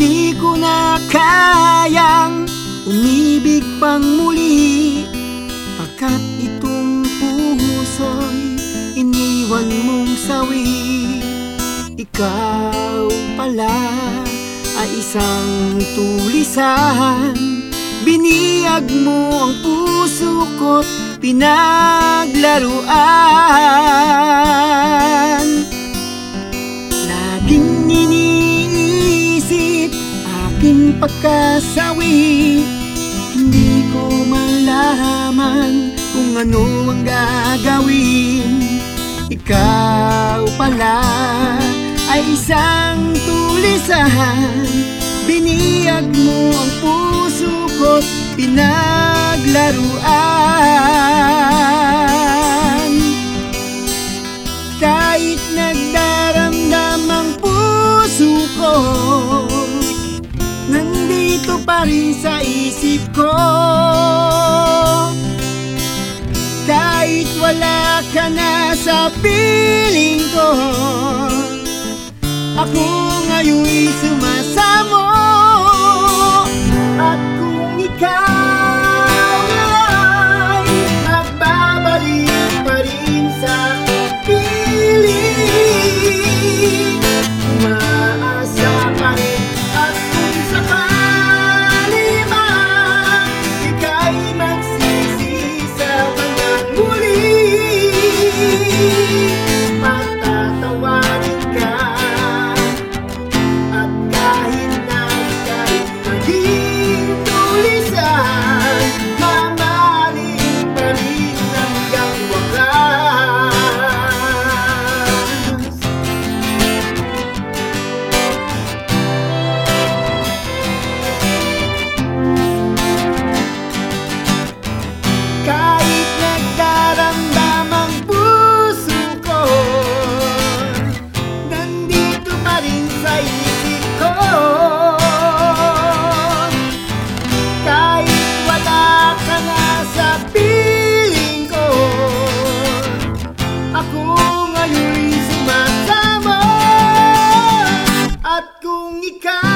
Hindi ko na kayang umibig pang muli. Pagkat itong puso'y iniwan mong sawi Ikaw pala ay isang tulisan. Biniyag mo ang puso ko't pinaglaruan Hindi ko malaman kung ano ang gagawin. Ikaw pala ay isang tulisan Biniyag mo ang puso ko't pinaglaruan pa rin sa isip ko. Kahit wala ka na sa piling ko Ako ngayon'y sumasamo ngayon'y